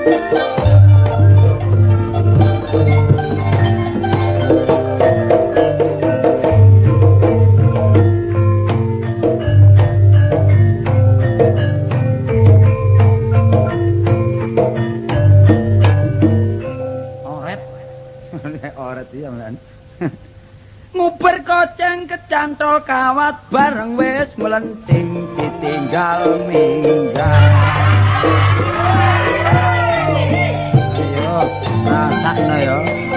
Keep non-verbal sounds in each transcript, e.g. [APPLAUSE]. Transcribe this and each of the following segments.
[LAUGHS] [LAUGHS] cantol kawat bareng wis melenting ditinggal minggat ayo rasakno ya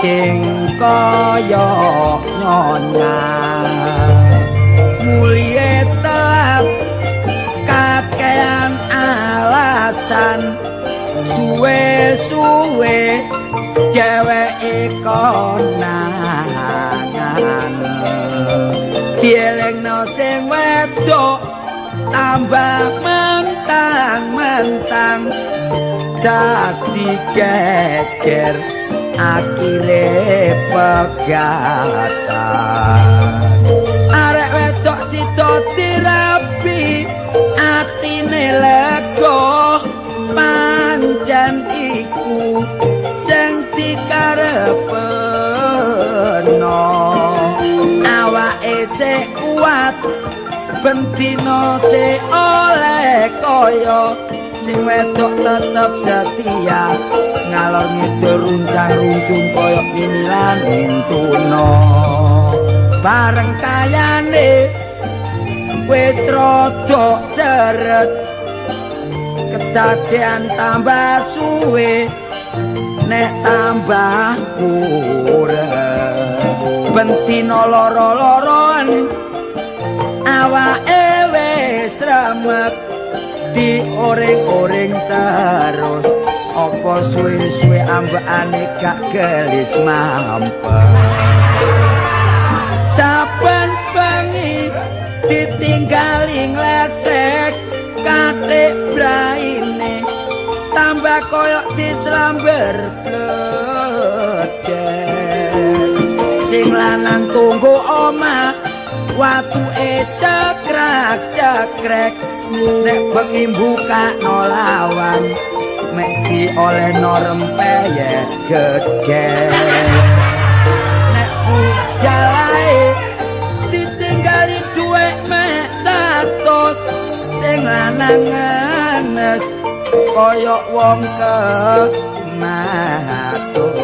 sing kaya nyonya mulie telap kakean alasan suwe-suwe dheweke konangan dielingno sing wedok tambah mentang-mentang dadi geger akhire pegatan arek wedok sida dirapi atine lega. Pancen iku sing dikarepno awake se kuat bentino se oleh kaya sing wedok tetep setia. Ngalor ngidul runcang runcung koyok pinilan intuno bareng kayane wis rada seret. Kedadean tambah suwe nek tambah kurang bentino loro-loroan awake wis remek di oreng-oreng terus apa suwe-suwe ambane gak gelis mampet. Saben bengi ditinggali ngletek katik braine tambah koyok dislamber bledek sing lanang tunggu omah watu e cekrak cekrek nek bengi buka nolawan mek di oleh norempeye gede. Nek jalai ditinggali duwe mek satos sing lanang ngenes koyok wong ke matus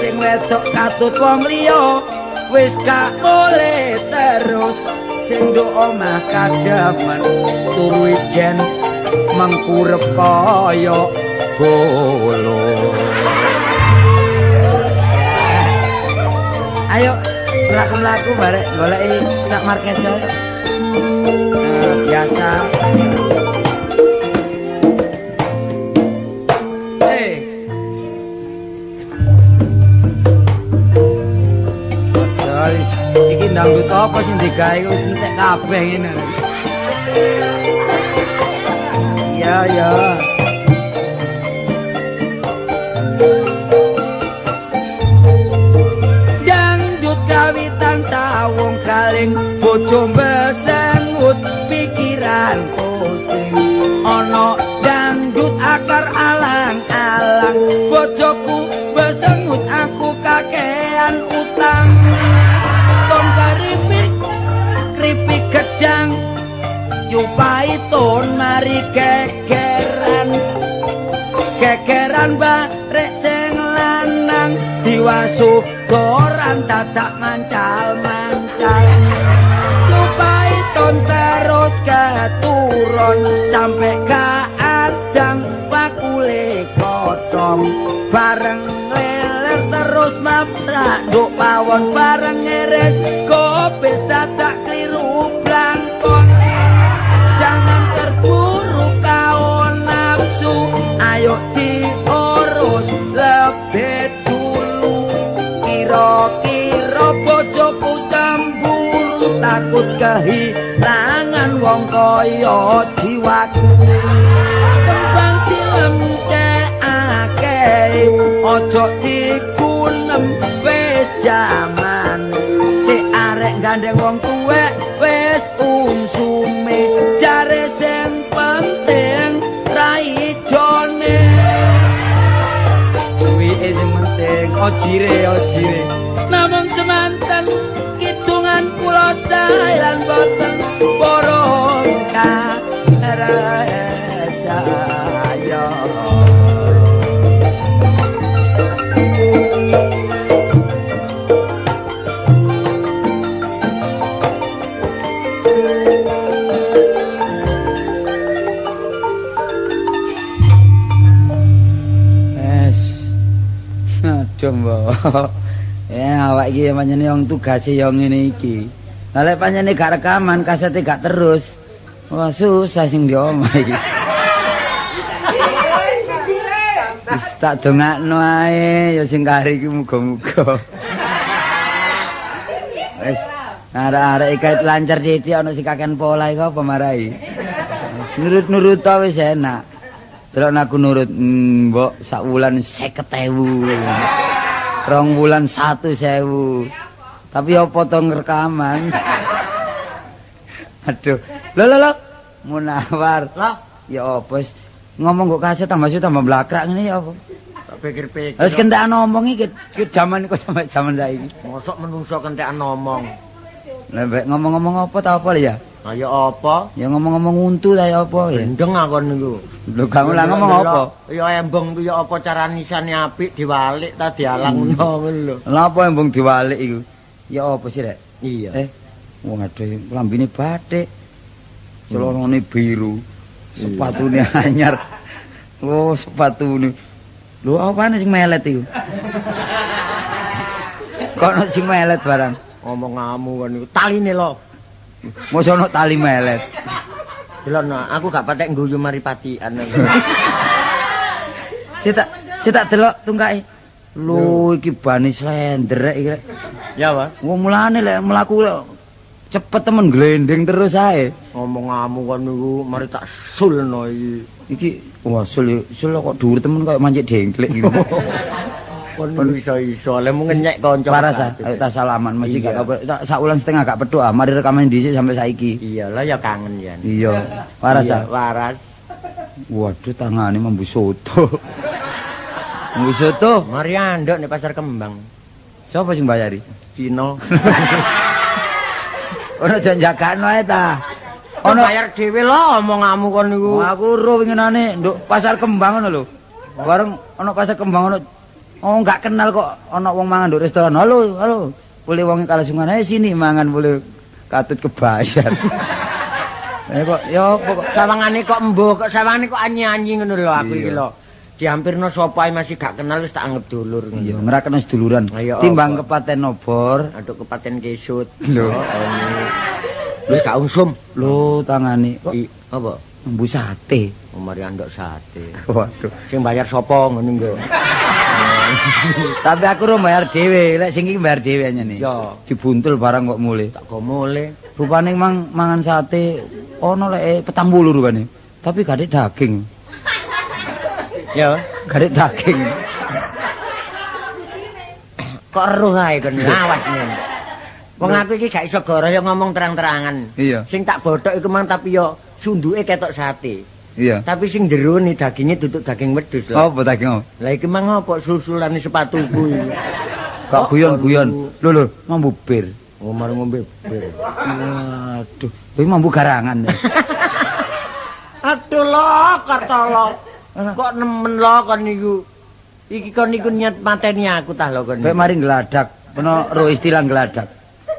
sing wedok katut wong liya wis gak boleh terus sing do omah kademen turu ijen mengkurep kaya bolo. Ayo mlaku-mlaku barek goleki cak markes yo nah, biasa ndangdut apa sing digawe wis entek kabeh ngene. Iya ya. Dangdut kawitan sawung kaling bojo besengut pikiran pusing ana dangdut akar ton mari gegeran gegeran barek sing lanang. Diwasu goran dadak mancal mancal yupai ton terus keturun. Sampai ke adang bakule kotong bareng leler terus mapsrak duk pawon bareng ngeres kopis dadak takut kehilangan wong kaya jiwaku kembang dilem cekake ojo dikunem wis jaman. Si arek gandeng wong tuwek wis umsume jare sing penting raijone kuwi sing penting ojire ojire [LAUGHS] Ya. Awak iki pancene wong tugase yo ngene iki. Lah lek pancene gak rekaman, kasete gak terus. Wah, susah sing di iki. Wis tak dongakno ae ya sing kari iki muga-muga. Wis arek-arek iki lancar dadi ana sing kaken pola iki apa marai. Nurut-nurut to wis enak. Delok aku nurut, mbok sak wulan 50.000. rong satu sewu tapi apa to rekaman [LAUGHS] aduh. Lo lo lo munawar. Lah, ya apa ngomong kok kaset tambah su tambah blakrak ngene ya apa? Tak pikir-pikir. wis kentekan ngomong iki ki jaman iku sampe jaman saiki Mosok menungso kentekan ngomong. lah mbek ngomong-ngomong apa ta apa ya? Kaya apa? ya ngomong-ngomong untu ta ya apa ya? Gendeng aku niku. lho kamu lah ngomong apa? Ya embong ku ya apa cara nisane apik diwalik ta dialang ngono lho. lah apa embung diwalik iku ya apa sih rek Iya. Eh, wong aduh lambine batik. Celonone biru. Sepatune [LAUGHS] anyar. Oh, sepatune. Lho, apane sing melet iku? [LAUGHS] Kok ono sing melet barang? Ngomong ngamu kan niku taline lho. Mosok ono tali melet. Delon aku gak patek ngguyu mari patian. [LAUGHS] Si tak si tak delok tungkae. Lho, iki bani slender iki. Ya, Pak. Wong mulane lek mlaku lek cepet temen glendeng terus ae. Ngomong ngamu kan niku mari tak sulno iki. Iki wah sul sul kok dhuwur temen kaya mancik dengklek iki. [LAUGHS] Kon iso-iso le mung ngenyek kanca. Paras ayo tak salaman mesti gak tak sak ulang setengah gak petuk ah. Mari rekaman dhisik sampai saiki. Iya lah ya kangen ya. Iya. Paras ah. Waras. Waduh tangane mambu soto. [LAUGHS] mambu soto. Mari andok ning pasar kembang. Siapa sing bayari? Cina. [LAUGHS] Ono janjakan wae ta. Ono bayar dhewe lho omonganmu kon niku. Wong aku ro winginane nduk pasar kembang ngono lho. Bareng ono pasar kembang ono Oh gak kenal kok ono wong mangan nduk restoran. Halo, halo. Boleh wong kalsungan ae sini mangan boleh katut kebayar. [LAUGHS] Eh kok ya apa kok Sawangane kok embuh, kok sawangane kok anyi-anyi ngono lho aku iki lho. Dihampirno sapa masih gak kenal wis tak anggap dulur ngono. Iya, ngerakno seduluran. Timbang kepaten obor, Aduk kepaten kesut. Lho. Oh. Wis gak unsum. lho tangane kok I, apa? mbu sate. Oh, mari andok sate. [LAUGHS] Waduh. Sing bayar sapa ngono nggo. [LAUGHS] Tapi aku ro bayar dhewe, lek sing iki bayar dhewe anyane. Ya. Dibuntul barang kok mulih. Tak go mule. Rupane mang mangan sate ono lek petang puluh rupane. Tapi gak daging. Ya. Ada daging. Kok eruh ae kon awas nih. Wong aku iki gak iso goro ya ngomong terang-terangan. Iya. Sing tak bothok iku mang tapi yo sunduke ketok sate. Iya. Tapi sing jero ni dagingnya duduk daging wedhus lho. Apa daging? Lah iki mang apa sulsulane sepatuku iki. Kok guyon-guyon. aduh. Lho lho, mambu bir. Oh mari ngombe bir. Waduh, lho iki mambu garangan. [LAUGHS] Aduh lo kata lo. Kok nemen lo kon niku. Iki kon niku niat mateni aku tah lo kon. Kayak mari ngeladak, peno ro istilah ngeladak.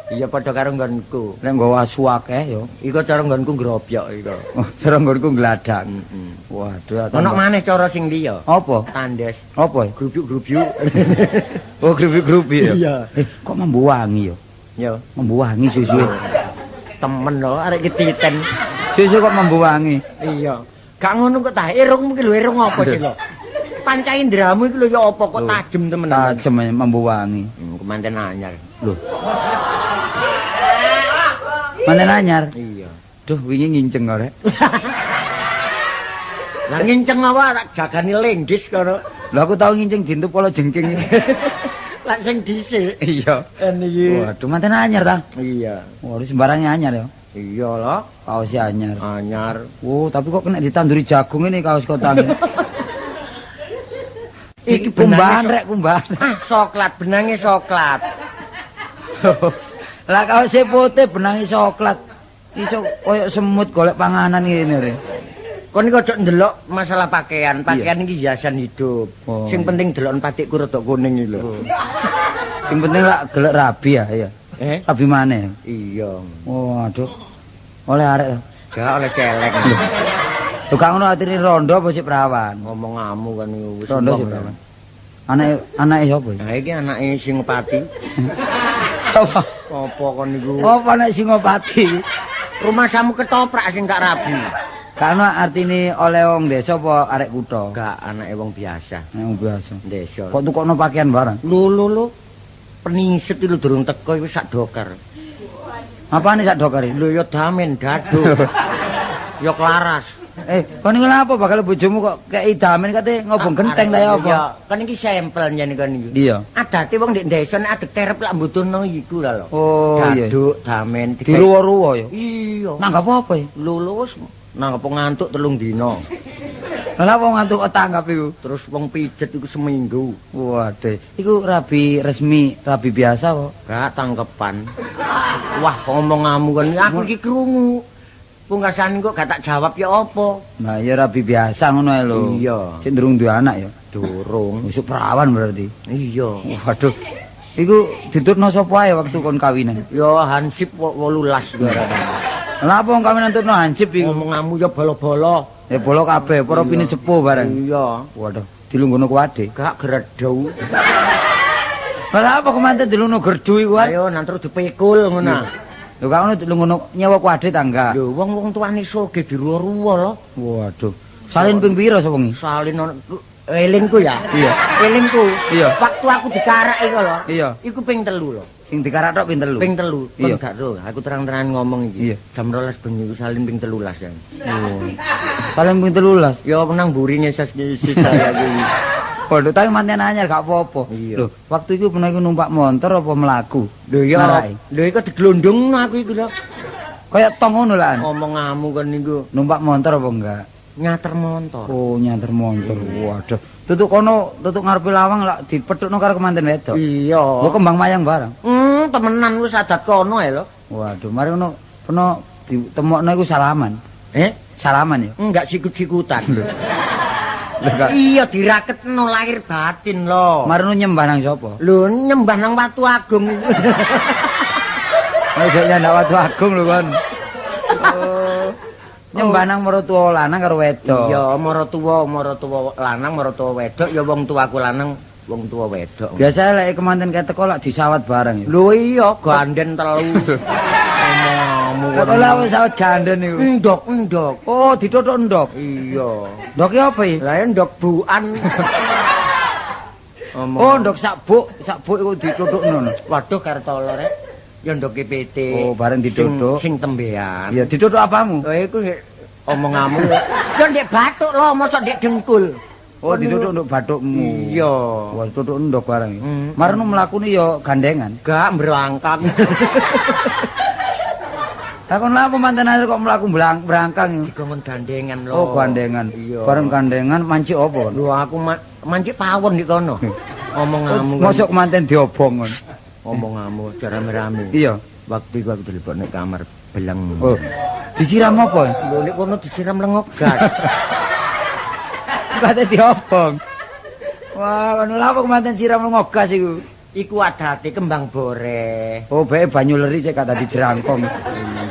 Iya padha karo nggonku. Lek nggawa asu akeh yo. Iku cara nggonku ngrobyok iku. Oh, cara nggonku ngeladak. Heeh. Waduh, Ono maneh cara sing liya. Apa? Tandes. Apa? Grubyuk-grubyuk. [LAUGHS] Oh, grupi-grupi ya. Iya. Eh, kok mambu wangi yo? Yo. Mambu wangi susu. Temen lo arek iki titen. Susu kok mambu wangi. Iya. Gak ngono kok tah irung iki lho irung apa sih lo? [LAUGHS] Panca indramu iki lho ya apa kok Lho, tajem temen. Tajem mambu wangi. Hmm, kemanten anyar. Loh. Manten anyar. Iya. Duh, wingi nginceng kok, Rek. [LAUGHS] Lah nginceng apa tak jagani lenggis kono. Lho aku tau nginceng dintup kala jengking iki. [LAUGHS] Lah sing dhisik. Iya. Niki. Waduh, manten anyar ta? Iya. Waduh, sembarangnya anyar ya. Iya lah. Kaosnya anyar. Anyar. Oh, tapi kok kena ditanduri jagung ini kaos kotang. Iki kumbahan sok- rek kumbahan. Ah, soklat benangnya soklat. [LAUGHS] Lah kaosnya putih benangi coklat. Iso koyo semut golek panganan ngene rek. Kon iki ojo ndelok masalah pakaian. Pakaian iki hiasan hidup. Oh. Sing penting delok patikku rada kuning iki lho. Sing penting lak gelek rabi ya, iya. Eh? Rabi maneh. Iya. Oh, aduh. Oleh arek to. Gak oleh celeng. Lho kang ngono atine rondo apa sik perawan? Ngomong ngamu kan wis. Rondo sik ya. perawan. Anake anake sapa iki? Nah iki anake Singopati. Apa? Apa kon niku? Apa nek Singopati? Rumah samu ketoprak sing gak rabi. Karena artine oleh wong desa apa arek kutha? Gak anake wong biasa. Nek wong biasa. Desa. Kok tukokno pakaian barang? Lho lho lho. Peniset itu durung teko iku sak dokar. Apane sak dokari? Lho ya damen dado. [LAUGHS] ya klaras. Eh, kon niku lha apa bakal bojomu kok kei damen kate ngobong genteng ta ya apa? Ya, kan iki sampel yen kan iki. Iya. Adate wong ndek desa nek adek terep lak mbutuhno iku lho. Oh, iya. Daduk, damen, digawe- Diruwa-ruwa ya. Iya. Nanggap apa ya? Wis nanggap ngantuk telung dina. Lah wong ngantuk kok tanggap iku. Terus wong pijet iku seminggu. Waduh, iku rabi resmi, rabi biasa kok. Gak tangkepan. Wah, ngomong ngamu kan aku iki krungu. Pungkasan kok gak tak jawab ya apa? Nah, ya rabi biasa ngono ae lho. Iya. Sik durung duwe anak ya. Durung. Musuk perawan berarti. Iya. Waduh. Iku ditutno sapa ae waktu kon kawinan? Ya hansip 18 garane. Lah apa wong kawinan tutno hansip iku? Ngomong ngamu ya bolo-bolo. Ya bolo kabeh, para pini sepuh bareng. Iya. Waduh, dilungguno kuwade. Gak geredau. Lah apa kemanten dilungguno gerdu iku? Ayo nanti dipikul ngono. Lho kak ngono dilungguno nyewa kuwade tangga. Lho wong-wong tuane soge diruwa-ruwa lho. Waduh. Salin ping pira sapa wengi? Salin elingku ya. Iya. Elingku. Iya. Waktu aku dikarak iku lho. Iya. Iku ping telu lho. Sing dikarak tok ping telu. Ping telu. Kon Iya. gak ro, aku terang-terangan ngomong iki. Iya. Jam 12 bengi iku salin ping 13 ya. Oh. [LAUGHS] Salin ping 13. Ya nang mburi ngeses ngeses saya iki. [LAUGHS] Waduh, tapi manten anyar gak apa-apa. Iya. Lho, waktu itu pernah iku numpak motor apa melaku? Lho ya, Marai. lho iku diglondongno aku iku lho. Kayak tong ngono lah. Ngomong ngamu kan niku Numpak motor apa enggak? nyater motor. Oh, nyanter motor. Waduh. Tutuk kono, tutuk ngarepe lawang lak dipethukno karo kemanten wedok. Iya. Oh, kembang mayang barang. Hmm, temenan wis adat kono ya lho. Waduh, mari ngono peno ditemokno iku salaman. Eh, Salaman ya. enggak sikut-sikutan. Lho, Kak. iya diraketno lahir batin lho. Mari ngono nyembah nang sapa? Lho nyembah nang Watu Agung sok nyandak watu agung lho kon. Oh. Nyembah nang maratuwa lanang karo wedok. Iya, maratuwa, maratuwa lanang, maratuwa wedok ya wong tuaku lanang, wong tua wedok. Biasa lek kemanten keteko lak disawat bareng. Lho iya, ganden telu. [LAUGHS] Kok lha wis sawat ganden niku. Ndok, ndok. Oh, ditotok ndok. Iya. Ndok ki apa ya? Lah ndok buan. [LAUGHS] Oh, ndok sabuk, sabuk iku ditutokno. Waduh kartolo rek. Ya ndok PT. Oh, bareng ditutuk. Sing, sing tembean. Iya, ditutuk apamu? Oh, iku ya, omonganmu. [LAUGHS] Ya ndek batuk lho, mosok ndek dengkul. Oh, ditutuk ndok bathukmu. Iya. Wah, tutuk ndok bareng. ya. Hmm. Marno mlakune ya gandengan. Gak berangkat. [LAUGHS] Lah kon lha apa manten ae kok mlaku blang- brangkang ya? Dikongkon gandengan lho. Oh, gandengan. Iya. Bareng gandengan manci apa? Lho aku ma mancik pawon di kono. [LAUGHS] Omonganmu. Mosok manten diobong kon. Omonganmu cara rame Iya. Waktu iku aku nek kamar beleng. Oh. Disiram apa? Lho nek kono disiram lengok gas. Kate diobong. Wah, kon lha apa manten siram ngogas iku? iku adate kembang bore. Oh, bae banyu leri cek kata dijerangkong.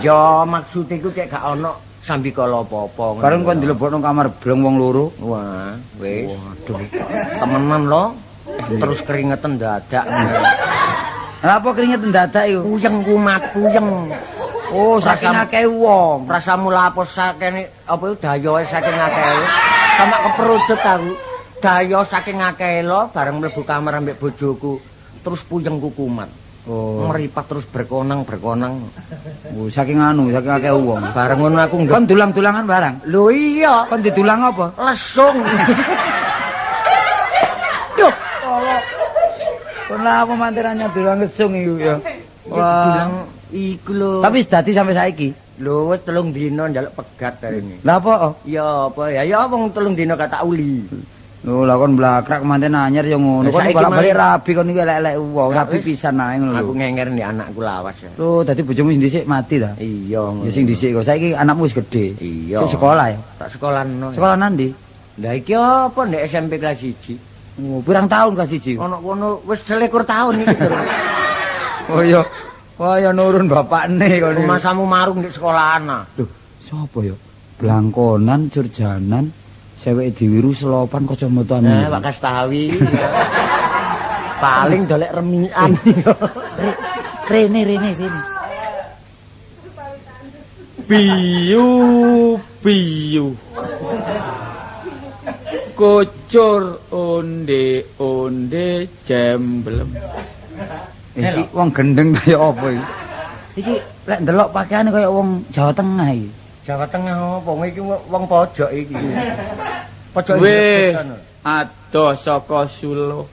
Ya maksud iku cek gak ono sambikala apa-apa. ngono Bareng kon dilebokno kamar bleng wong loro. Wah, wis. Waduh. Temenan lo. Terus keringetan dadak. Lah apa keringet dadak iku? Puyeng kumat, puyeng. Oh, saking akeh wong. Rasamu lapos sakene apa itu dayoe saking akeh. Sama keperujut aku. Dayo saking akeh lo bareng mlebu kamar ambek bojoku. Terus puyeng ku kumat. Oh. Meripat terus berkonang berkonang. Oh, saking anu, saking akeh wong. Bareng ngono aku nggak. Kon dulang-dulangan barang. Lho iya, Kon didulang apa? lesung. Duh, Allah. Kon lah apa manterannya dulang lesung iku ya. Wah, iku lho. Tapi wis dadi sampai saiki. lho wis telung dina njaluk pegat kare ini. Lah apa? oh? Ya apa ya? Ya wong telung dina gak tak uli. Lho lah kon blakrak manten anyar ya ngono. Kon balik-balik malah- rabi kon iki elek-elek wong, rabi pisan ae ngono Aku lho. ngenger nih anakku lawas ya. Lho dadi bojomu sing dhisik mati ta? Iya. Ya sing dhisik kok. Saiki anakmu wis gedhe. Iya. Sing sekolah ya. Tak sekolah no. Sekolah nandi? Lah iki apa ndek SMP kelas 1? Oh, pirang tahun kelas 1? Ono kono wis selikur tahun iki terus. [LAUGHS] Oh iya. Wah ya nurun bapakne kon. iki. Rumah samu marung di sekolah ana. Lho, sapa ya? Blangkonan, Jurjanan, seweke diwiru selopan kacamata Nah, Pak Kastawi. [LAUGHS] Paling dolek remian. Rene, Rene, Rene. Piyu piyu Kocor onde onde jemblem Iki wong gendeng kaya apa iki? Iki lek ndelok pakaiane kaya wong Jawa Tengah iki. Jawa Tengah apa iki wong pojok iki. Pojok ado saka Solo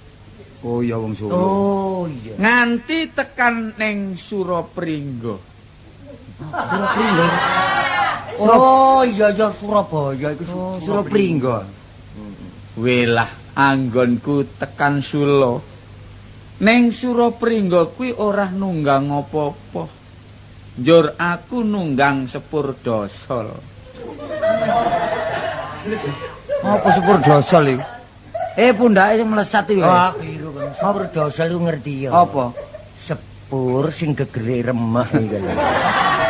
Oh iya wong Solo. Oh iya. nganti tekan ning Surapringga Surapringga. Oh iya iya Surabaya iku Oh, Surapringga. Welah anggonku tekan Solo Ning Surapringga kuwi ora nunggang apa-apa Njur aku nunggang sepur dosol Apa sepur dosol iki? Eh pundake sing melesat. Wah, keliru kan. Sepur dosel lu ngerti ya. Apa? Sepur sing gegere remah kan.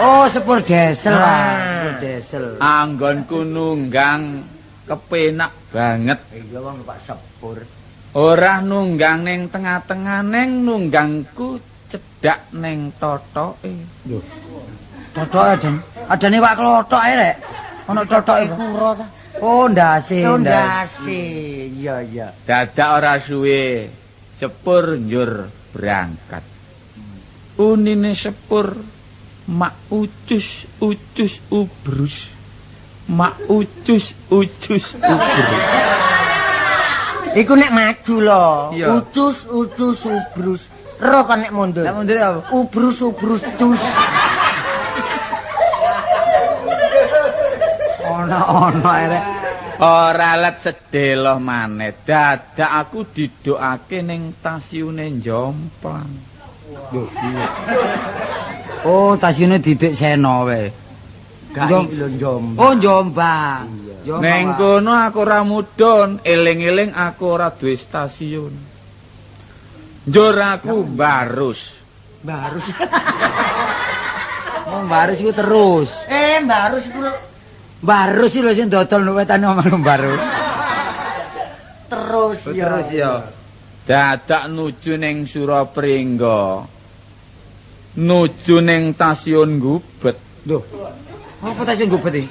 Oh, sepur desel. Ah. Sepur desel. Anggonku nunggang kepenak banget Iya wong Pak sepur. Ora nunggang ning tengah-tengah neng nunggangku cedak ning totoke. Lho. Totoke, Den. Adane wak klothok ae, Rek. Ana totoke. Kuro ta? Oh, ndase, ndase. Ndase. Iya iya. Dadak ora suwe sepur njur berangkat. Unine sepur mak ucus ucus ubrus. Mak ucus ucus ubrus. Iku nek maju lho. Iya. Ucus ucus ubrus. Ro kan nek mundur. Lah mundur apa? Ubrus ubrus cus. Ono ono ae, Rek. Ora let sedeloh maneh. Dadak aku didokake ning stasiune Jomplang. Lho. Oh, tasine didik seno wae. Gak Jom- iki lho Jombang. Oh, Jombang. Jombang. Neng kono aku ora mudhun, eling-eling aku ora duwe stasiun. Njur aku barus. Barus. Oh, [LAUGHS] Barus iku terus. eh, barus iku. Barus iki lho sing dodol nek wetane omah Barus. [LAUGHS] terus ya. Terus ya. Dadak nuju ning Surapringga. Nuju ning stasiun Gubet. Lho. Apa tasih gubet iki?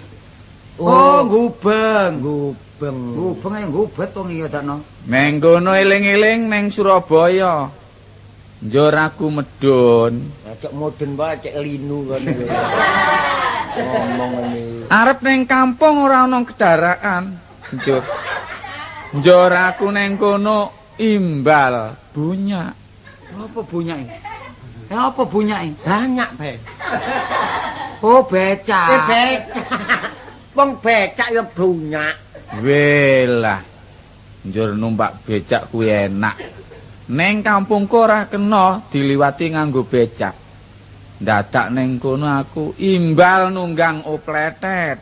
Oh. Oh, gubeng. Gubeng. Gubeng ae gubet wong iki dakno. Neng kono eling-eling ning Surabaya. Njur aku medun. Cek modern wae cek linu kan. [LAUGHS] Ngomong ini. Arep ning kampung ora ana kendaraan. Njur. Njur aku ning kono imbal bunyak. Apa bunyake? Eh apa bunyake? Banyak, Be. [LAUGHS] Oh, becak. Eh, becak. [LAUGHS] Wong becak ya banyak. Welah. Njur numpak becak kuwi enak. Neng kampungku ora kena diliwati nganggo becak. Dadak ning kono aku imbal nunggang opletet.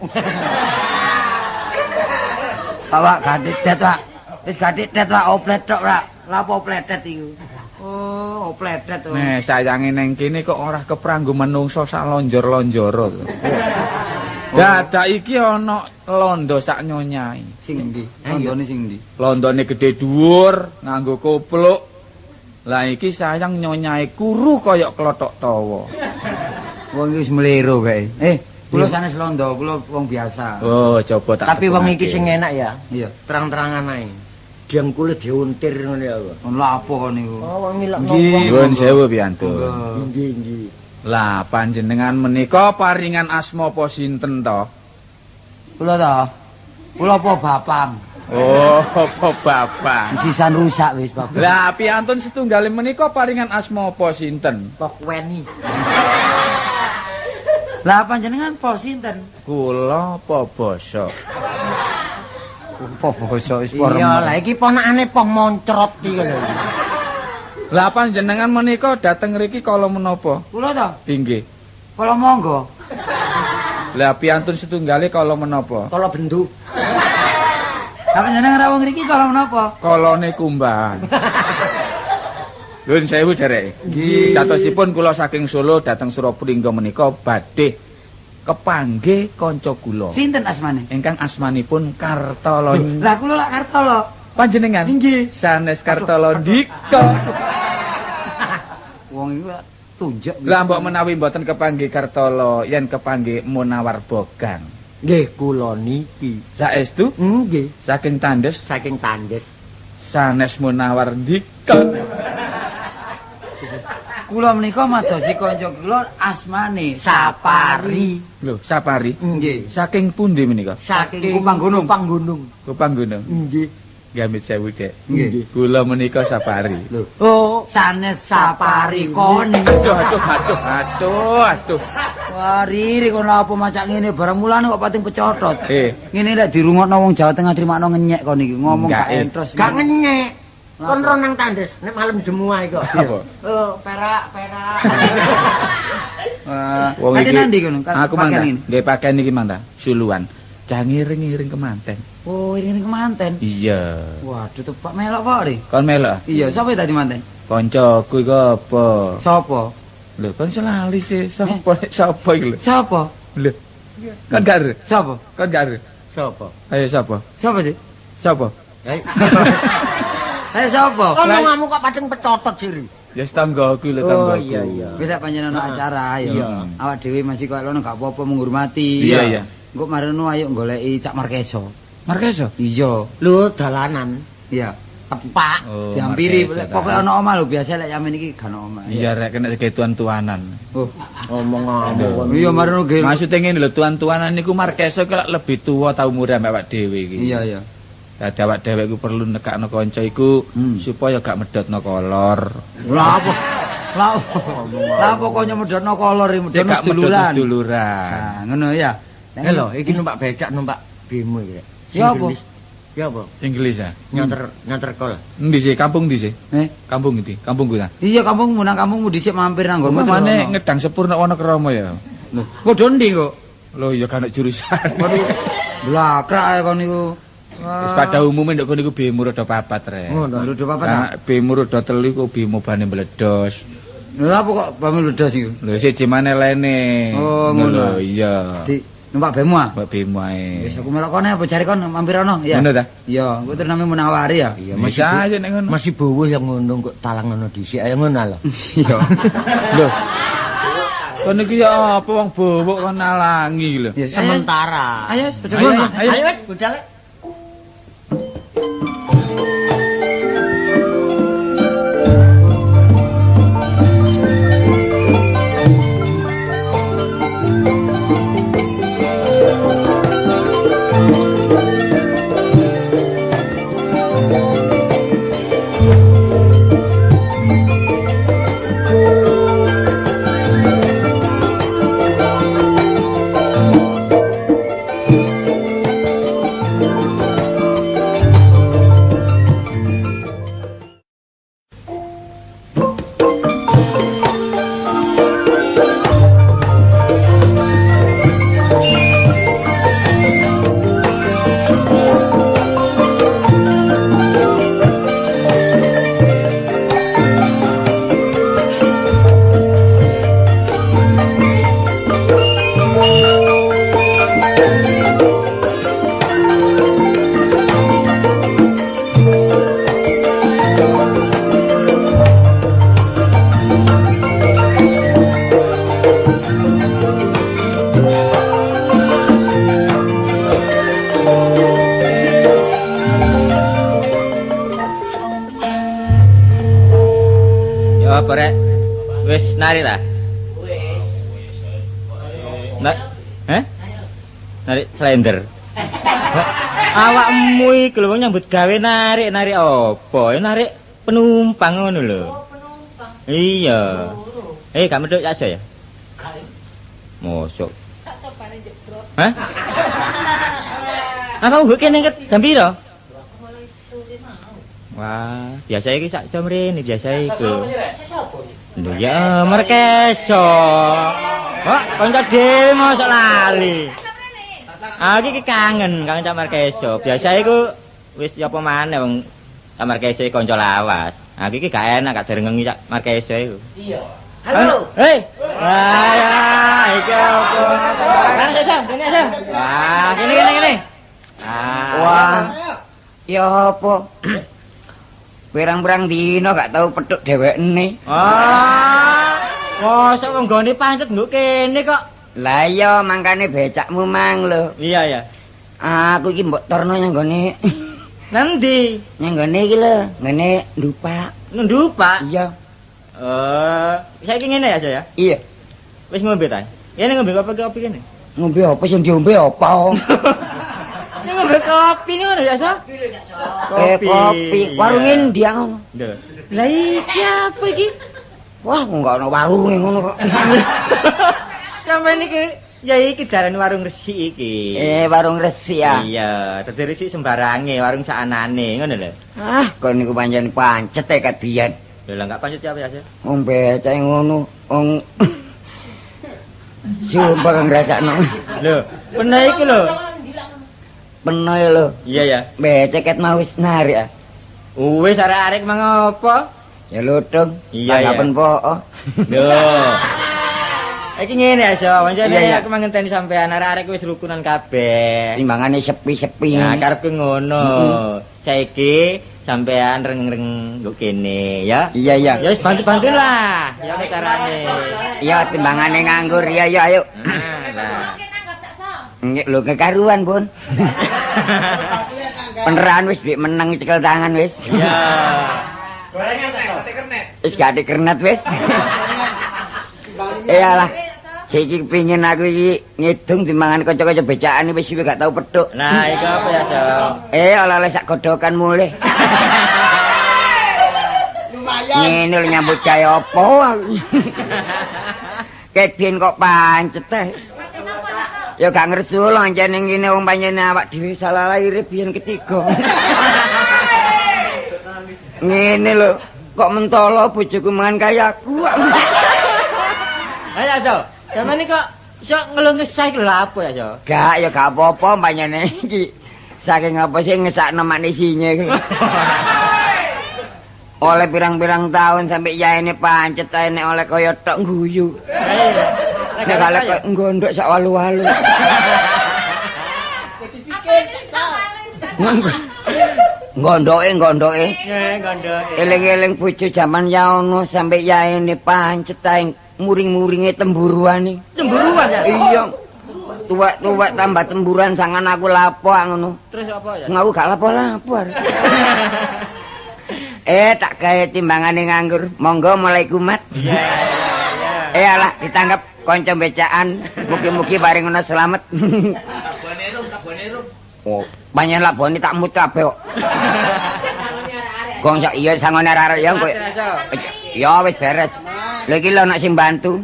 Pak, Pak, gadidet, Pak. Wis gadidet, Pak, oplet tok, Pak. Lah opletet iku? Oh, opletet to. Nih sayangi neng kene kok ora kepranggo menungso sak lonjor-lonjoro. to. Dadak iki ana londo sak nyonyai. Sing ndi? Londone sing ndi? Londone gede dhuwur nganggo kopluk. Lah iki sayang nyonyai kuru kaya klothok tawa. Wong iki wis mlero kae. Eh, kula sanes londo, kula wong biasa. Oh, coba tak Tapi wong iki sing enak ya. Iya. Terang-terangan ae. Gedang kula diuntir ya. Pak. Lha apa kon niku? Oh, ngilak Nggih. Sewu piantun. Nggih, nggih. Lah panjenengan menika paringan asma apa sinten to? Kula ta. Kula apa bapang? Oh, [LAUGHS] apa bapak? Sisan rusak wis, Bapak. Lah piantun setunggal menika paringan asma apa sinten? Pok weni. Lah panjenengan po sinten? Kula apa basa? Apa basa wis Iya, lah iki ponakane poh moncrot iki lho. Lah panjenengan menika dateng mriki kala menapa? Kula ta. Inggih. Kula monggo. Lah piantun setunggale kala menapa? Kala bendu. Lah panjenengan rawuh ngriki kala menapa? Kalane kumbang. Nuwun sewu derek. Nggih. Catosipun kula saking Solo dateng Surabaya menika badhe kepanggih kanca kula. Sinten asmane? Ingkang asmanipun Kartolo. Lah kula lak Kartolo. Panjenengan? Inggih. Sanes Kartolo Dika. [LAUGHS] Wong iku tunjuk. Lah mbok menawi mboten kepanggih Kartolo, yen kepanggih Munawar Bogang. Nggih, kula niki. Saestu Nggih, saking tandes saking tandes. sanes Munawar Dika. [LAUGHS] Kula menika madosi kanca kula asmane Sapari. Lho, Sapari. Nggih. Saking pundi menika? Saking Kupang Gunung. Kupang Gunung. Kupang Gunung. Nggih. Gamit sewu, Dek. Nggih. Kula menika Sapari. Lho. Oh, Sanes Sapari kon. Aduh, aduh, aduh, aduh, aduh. Wah, riri kon apa macak ngene barang mulane kok pating pecotot. Eh, Ngene lek dirungokno wong Jawa Tengah trimakno ngenyek kon iki ngomong gak eh. entros. gak ngenyek. Kon ro nang tandes nek malam jemua iku. Apa? [LAUGHS] Oh, perak, perak. Wah, [LAUGHS] wong iki. nandi kono? Aku ini? Nggih pakaian iki mangga. Suluan. Jangan ngiring-ngiring kemanten. Oh, ini kemanten. Iya. Waduh, tepak melok kok, Ri. Kon melok. Iya, sapa tadi manten? Kancaku iku apa? Sapa? Lho, kon selali sih. Sapa nek [LAUGHS] sapa iki lho? Sapa? Lho. Kon gak ero? Sapa? Kon gak ero? Sopo? Ayo sapa? Sapa sih? Sapa? Hei. Eh, sapa? Omonganmu kok pating pecotot sih. Ya tanggaku lho Oh, tanggaku. iya, iya. Wis lek panjenengan ono acara ayo. Iya. Awak dhewe masih kok lono gak apa-apa menghormati. Iya, iya. Engko marino ayo goleki Cak Markeso. Markeso. Iya. Lu dalanan Iya. tepak. Oh, Diampiri pokoke ta. ono omah lho biasa lek yamen iki gak ono omah. Iya rek kena ketuan-tuanan. Oh. Omong-omong. Iya marino ge. Maksudnya ngene lho tuan-tuanan niku Markeso ki lak lebih tua tau umure ambek awak dhewe iki. Iya, iya. Dadi awak dhewe iku perlu nekakno kanca iku Hmm. supaya gak medhotno kolor. Lah apa? Lah apa? Lah apa kok nyemedhotno kolor iki medhotno gak medhotno seduluran. seduluran. Nah, ngono ya. Eh lho, iki numpak becak numpak bemo iki. Ya apa? Ya apa? Inggris ya. Nyanter nyanter kol. Endi sih kampung ndi sih? Eh, Kampung ndi? Kampungku ta. iya kampungmu nang kampungmu dhisik mampir nang nggonmu. Pemane ngedang sepur nek Wonokromo ya. Lho, padha ndi kok? Lho ya kan nek jurusan. Waduh. Blakrak ae kon niku. Wis pada umumnya nek kono iku bemo rada papat rek. Ngono. Apa ta? Karena bemo rada telu iku bemo bane meledos. Lho apa kok pamil ledos iku? Lho siji mana lene. Oh, ngono. Iya. Di numpak bemo ah. Mbak bemo ae. Wis aku melok kene apa jare kon mampir ono ya. Ngono ta? Iya, engko terus namanya Munawari ya. Iya, Masih aja nek ngono. Masih bawah yang ngono kok talang ngono dhisik ayo ngono lho. Iya. Lho. Kono iki ya apa wong bobok kon nalangi lho. Ya, Sementara. Ayo, ayo, Ayo, ayo. ayo. Ayo wis budal. Apa nyambut gawe narik narik apa? Ya narik penumpang ngono lho. Oh, penumpang. Iya. Eh, gak medhok ya ya? Kae. Mosok. Tak. Hah? [LAUGHS] Apa mbok kene jam piro? Mau. Wah, biasa iki sak jam rene biasa iku. Lho ya merkeso. Kok kanca dhewe mosok lali. Aku iki kangen kangen Cak Markeso. Biasa iku wis ya apa maneh wong Markeso iki kanca lawas. Aku iki gak enak gak direngengi Cak Markeso iku. Iya. Halo. Hei. Wah, ya, iki apa? Kan saja, kene aja. Wah, kene kene kene. Ah. Wah. Ya apa? [CLEARS THROAT] Pirang-pirang dino gak tau petuk dhewekne. Ah. Mosok wong gone pancet nggo kene kok. Lah iya mangkane becakmu mang lho. Iya ya. Aku iki mbok torno [CLEARS THROAT] Nanti nyanggone iki lho, ngene ndupak. nundupak. Iya. Eh, saiki ngene ya, saya. Iya. Wis ngombe ta? Kene ngombe kopi kopi kene. Ngombe apa sing diombe apa? [LAUGHS] Ini ngombe kopi ngono ya, Sa? Eh kopi. Warunge ndi ngono? Lho. Lah iki apa iki? Wah, enggak ono warunge ngono kok. [LAUGHS] Sampai niki ya iki daran warung resik iki. Eh, warung resi ya. Iya, dadi resik sembarange, warung saanane, ngono lho. Ah, kok niku pancen pancet e kat biyen. Lho lah enggak pancet ya, ya, Sa? Wong becak ngono, wong [COUGHS] Sumpah kang ngrasakno. Lho, bener iki lho. Penoy lho. Iya ya. Becek ket mau wis narik. ah. Wis arek-arek mang apa? Ya lutung. Iya, Tanggapan po. oh. Lho. [LAUGHS] Iki ngene ya, Sa. Pancen Iya, iya. aku mangenteni sampean arek-arek wis rukunan kabeh. Timbangane sepi-sepi. Nah, karepku ngono. Saiki sampean reng-reng nggo kene ya. Iya, iya. Ya wis bantu-bantu lah. Ya carane. Iya, timbangane nganggur. Iya, iya, ayo. Nah. Nggih, lho kekaruan, Bun. Peneran wis dik meneng cekel tangan wis. Ya. Wis gak dikernet wis. Iyalah. Saiki pengin aku iki ngidung timbangan kanca-kanca becakan wis suwe gak tau petuk. Nah, iku apa ya, Sa? Eh, oleh-oleh sak godokan mulih. [LAUGHS] Ngene lho nyambut gawe apa? [LAUGHS] Ket biyen kok pancet teh. Ya gak ngersul ancen ning kene wong panjenengan awak dhewe salah lahir biyen ketiga. [LAUGHS] Ngene lho, kok mentolo bojoku mangan kaya aku. Ayo, Sa. Sampeyan iki kok iso ngeluh ngesah iki lho apa ya, Sa? Gak ya gak apa-apa panjenengan iki. Saking apa sih ngesakno manusinya iki. lho. oleh pirang-pirang tahun sampai ya ini pancet nek oleh kaya tok guyu. Nek kalek kok ngondok sak walu-walu. Ngondoke ngondoke. Nggih, gondok. Eling-eling bojo jaman ya ono sampai ya ini pancet ae muring-muringe temburuane. Cemburuan ya. Iya. Tuwek-tuwek tambah temburan sangan aku lapo ah, ngono. Terus apa ya? Ngaku gak lapo-lapo. arek. [LAUGHS] eh tak gawe timbangane nganggur. Monggo mulai kumat. Iya. Eh alah ditangkap kanca becaan. Mugi-mugi bareng ngono selamat. Oh, banyak labone tak mut kabeh kok. [LAUGHS] Gong sak iya sangone arek ya kowe. Ya wis beres. Lha iki lho nek sing bantu.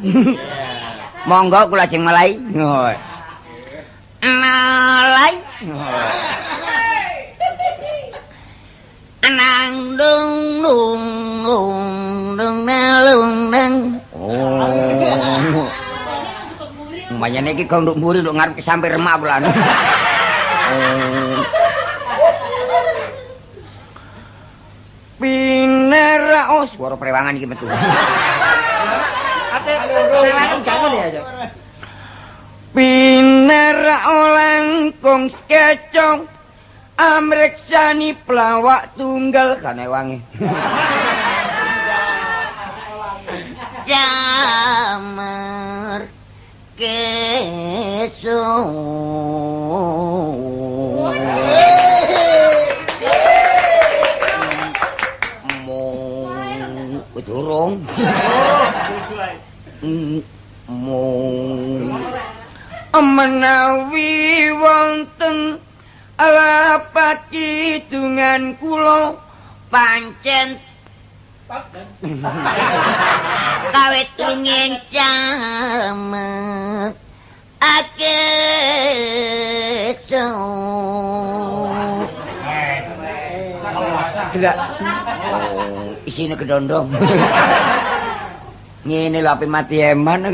[LAUGHS] Monggo kula sing mulai. Mulai. Anang dung dung dung dung dung dung. Oh. Umpamanya iki kok nduk mburi nduk ngarep sampe remak pula. [LAUGHS] Pinera oh swara prewangan iki metu. Ate lewangan jangan ya, Sa. Pinera olangkung skecong amreksani pelawak tunggal kane wangi. Jamar keso Mong. [LAUGHS] Durung mung menawi wonten alapat kidungan kula pancen kawit rumiyin camer akeso Tidak. Oh, isine kedondong. Ngene lho ape mati eman.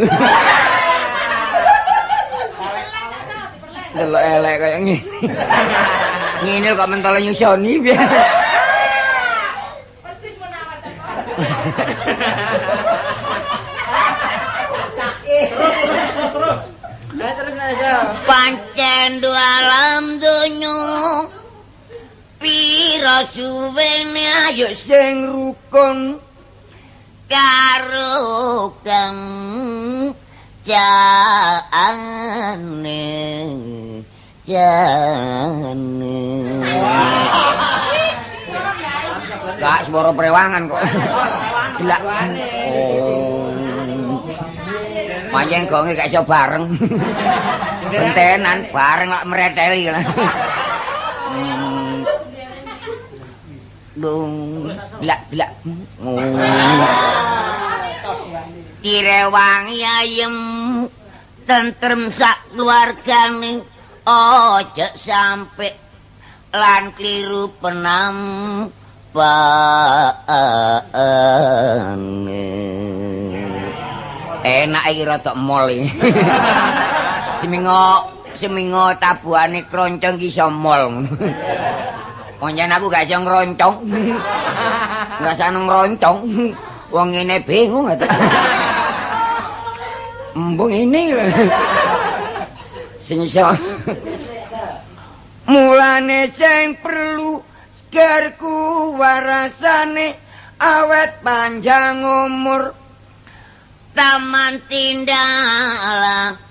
Delok elek kaya ngene. Ngene kok mentole nyusoni piye. Persis menawar. Pancen alam donya pira suwene ayo sing rukun karo kang jane jane Gak suara prewangan kok. Gila. Oh. Manjeng gonge gak iso bareng. Bentenan bareng lak mreteli lah. Bila. Oh. Direwangi ayem tentrem sak keluargane ojo sampe lan kliru penam enak iki rada mol iki [LAUGHS] semingo semingo tabuhane kroncong iso mol [LAUGHS] Pancen aku gak iso ngroncong. [LAUGHS] Gak seneng ngroncong. Wong ngene bingung ata. Embung ini. Sing iso. Mulane sing perlu garku warasane awet panjang umur taman tindala kuune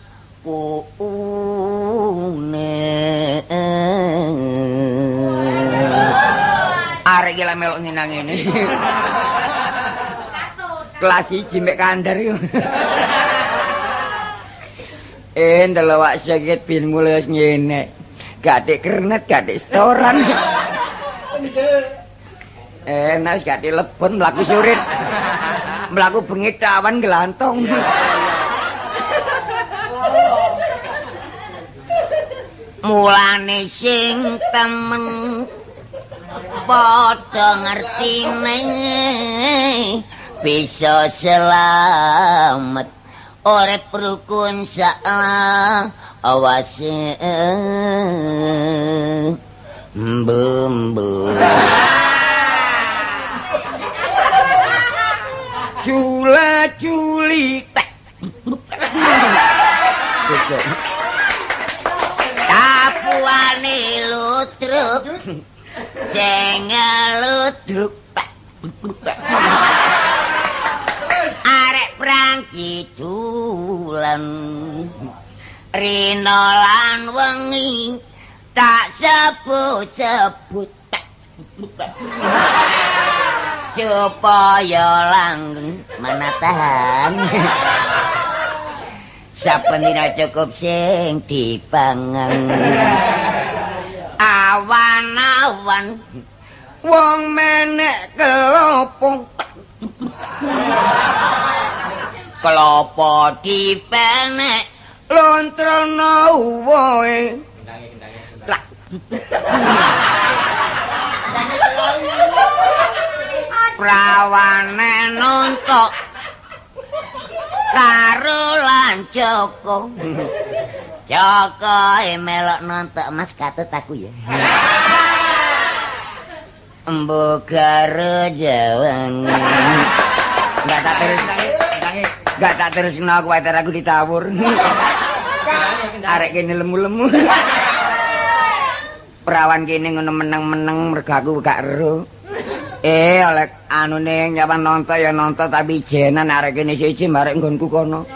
arek iki lek melok nginang ngene. Kelas 1 mek kandar yo. [LAUGHS] Eh ndelok wak sakit bin mulai wis ngene gak kernet gak setoran. [LAUGHS] Enak gak dilebon mlaku surit. Mlaku bengi tawan gelantong mulane sing temen. Padha ngertine bisa selamat. Urip rukun salah awase bumbu Cula culi Wis lutruk sing lutruk Arek perang kidulan Rino lan wengi tak sebut-sebut supaya langgeng manatahan saben dina cukup sing dipangan awan-awan. Wong menek kelopong. Klopo dipenek. Lontrono uwoe Lah. prawane nontok karo lan Joko. Joko e melok nontok Mas katut aku ya. Embo karo jawang. Enggak tak terus Enggak tak terus aku wae aku ditawur. Arek kene lemu-lemu. Perawan kene ngono meneng-meneng mergo aku gak ero. Eh, oleh anune nyawan nonton ya nonton tapi jenan arek kene siji marek nggonku kono.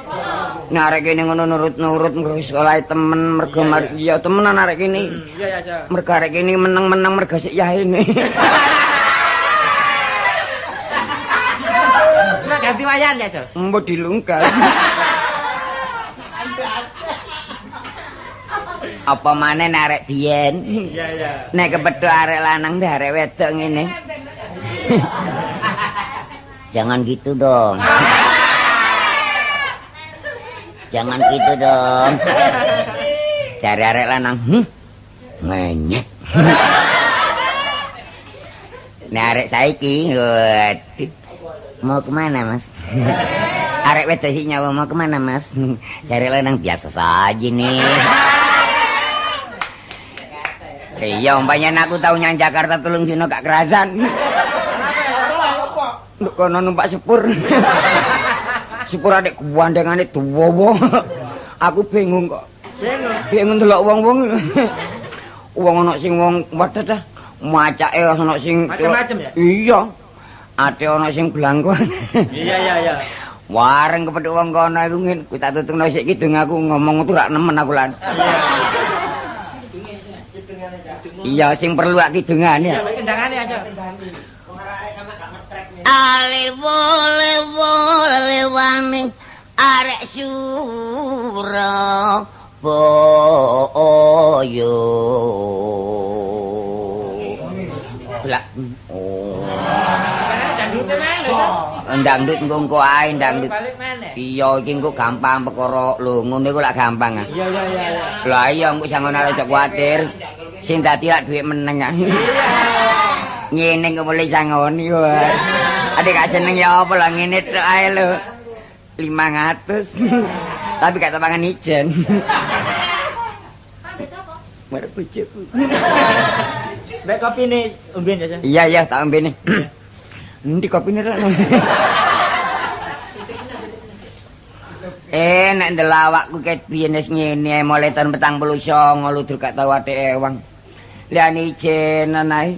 Arek kene ngono nurut-nurut mergo sekolah temen mergo mar ya temenan arek kene. Iya ya, Cak. Mergo arek kene meneng-meneng mergo sik yahene. Nek [LAUGHS] ganti wayan ya, Cok. Mbok dilungkas. [LAUGHS] Apa maneh narek biyen? Iya, iya. Nek kepethuk arek lanang mbek arek wedok ngene. [LAUGHS] Jangan gitu dong. Jangan gitu dong. Cari arek lanang. Hmm? Ngenyek. Nek arek saiki, waduh. Mau ke mana mas? arek wedok sih nyawa mau ke mana mas? Cari lanang biasa saja nih. Iya, umpamanya aku tahu nyang Jakarta tulung dino gak kerasan. Nduk kono numpak sepur. [LAUGHS] sepur adek kuwandengane tuwa [LAUGHS] Aku bingung kok. Bingung. Bingung delok wong-wong. [LAUGHS] Wong ana sing wong wadah dah. Macake ana sing Macem-macem ya? Iya. Ate ana sing blangkon. Iya, iya, iya. Wareng kepethuk wong kono iku ngene, kuwi tak tutungno sik kidung aku ngomong tuh nemen aku lan. Iya, sing perlu ak kidungan ya. Kendangane aja. Alewo lewo lewaning arek sura boyo. Lah, oh. Ndangdut engko engko ae ndangdut. Iya iki engko gampang perkara lho ngono iku lak gampang ah. Iya, iya, iya. Lah iya engko sangon arek aja kuwatir. Sing dadi lak dhuwit meneng ah. Ngene engko mulai sangoni wae. Adik gak seneng ya apa lah ngene tok ae lho. 500. [LAUGHS] Tapi gak tampangan ijen. Merek bojoku. [LAUGHS] Mbak kopi nih umbin ya. Iya iya tak ambene. [CLEARS THROAT] Endi kopine rek? [LAUGHS] Eh nek ndelok awakku ket biyen wis ngene mulai tahun 49 ludur gak tau atik ewang. Liane ijenan ae.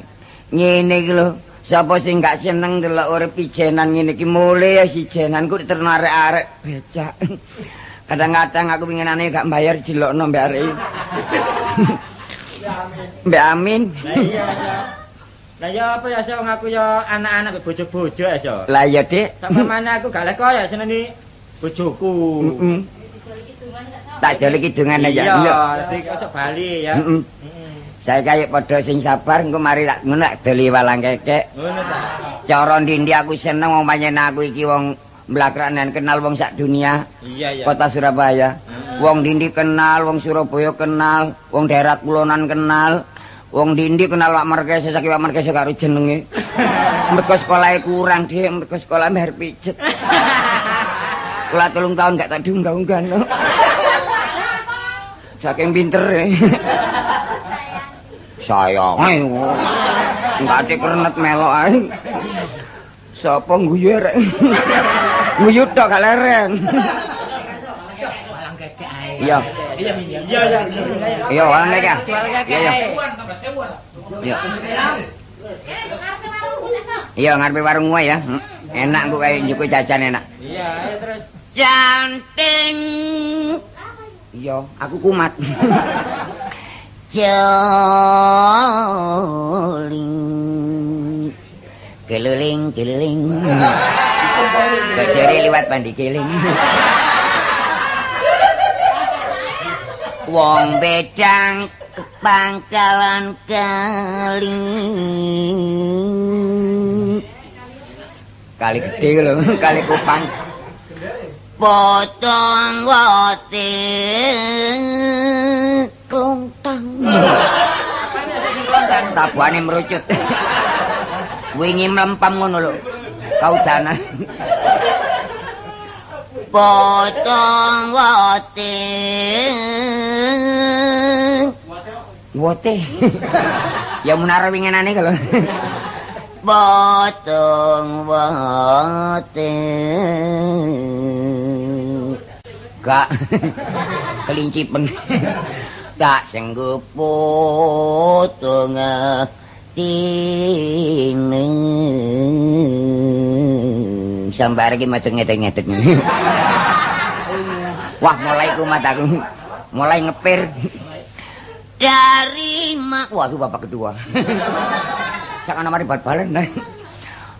Ngene iki lho. Sapa sing gak seneng ndelok urip ijenan ngene iki mulai ya ijenan ku diterno arek-arek becak. [LAUGHS] Kadang-kadang aku pinginane gak bayar dilokno mbak arek. [LAUGHS] Mbak Amin. Lah iya, ya apa ya, Cok, aku ya anak-anak bojo-bojo ya, Cok. Lah ya, Dik. Sampe mana aku gak leko ya seneni bojoku. Heeh. Kidungan gak sapa? Tak jole kidungan aja. Iya, dadi kok bali ya. Heeh. Saya kaya padha sing sabar engko mari tak ngono tak deli walang kekek. Ngono ta. Cara ndi aku seneng wong panjen aku iki wong mlakranan kenal wong sak dunia. Iya, iya. Kota Surabaya. Wong Dindi kenal, wong Surabaya kenal, wong daerah kulonan kenal. Wong Dindi kenal Pak Markese saking Pak Markese karo jenenge. [LAUGHS] Mergo sekolahe kurang dhek, mergo sekolah mer pijet. [LAUGHS] Sekolah telung tahun gak tak diunggah-unggah. no. [LAUGHS] Saking pintere. Sayang. Enggak ate kernet melok ae. Sapa guyu rek? Guyu tok gak leren. Iya. Iya, iya. Iya, walang kek ya. Iya, iya. Iya. Iya, ngarepe warung wae ya. Hmm. Enak kok kayak njuku jajan enak. Iya, ayo terus. Canting. Iya, aku kumat. Joling. Keliling, keliling. Kejari liwat pandi keling. Wong bedang pangkalan kali. Kali gede lho, kali kupang. Potong wote klontang. Tabuane merucut. Wingi mlempam ngono lho. Kaudanan. Potong wote. Wote. ya menara wingenane kalau. Potong wote. Gak kelincipen. Gak sanggup potong tine. Sambar iki medeng ngedeng-ngedeng. [LAUGHS] Wah, mulai kumat aku. Mulai ngepir. Dari mak. Waduh, bapak kedua. Ana mari bal-balan.